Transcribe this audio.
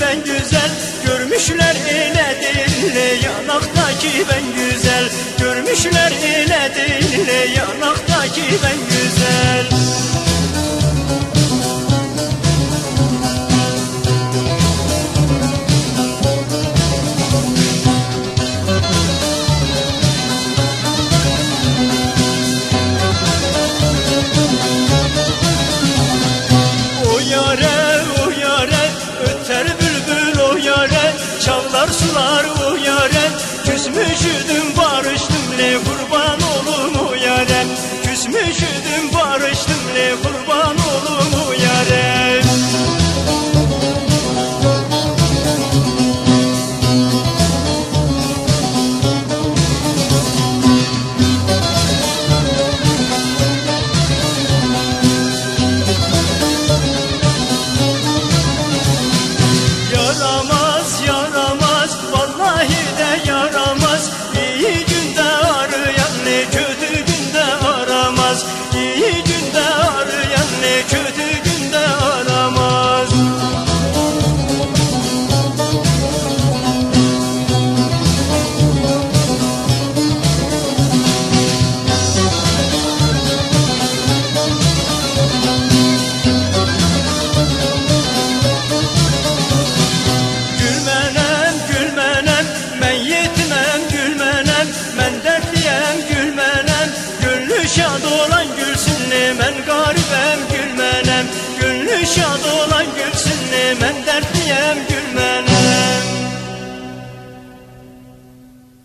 ben güzel Görmüşler ile dille Yanaktaki ben güzel Görmüşler ile dille Akar sular uyaren Küsmüşüdüm barıştım le kurban olum uyaren Küsmüşüdüm barıştım le kurban olum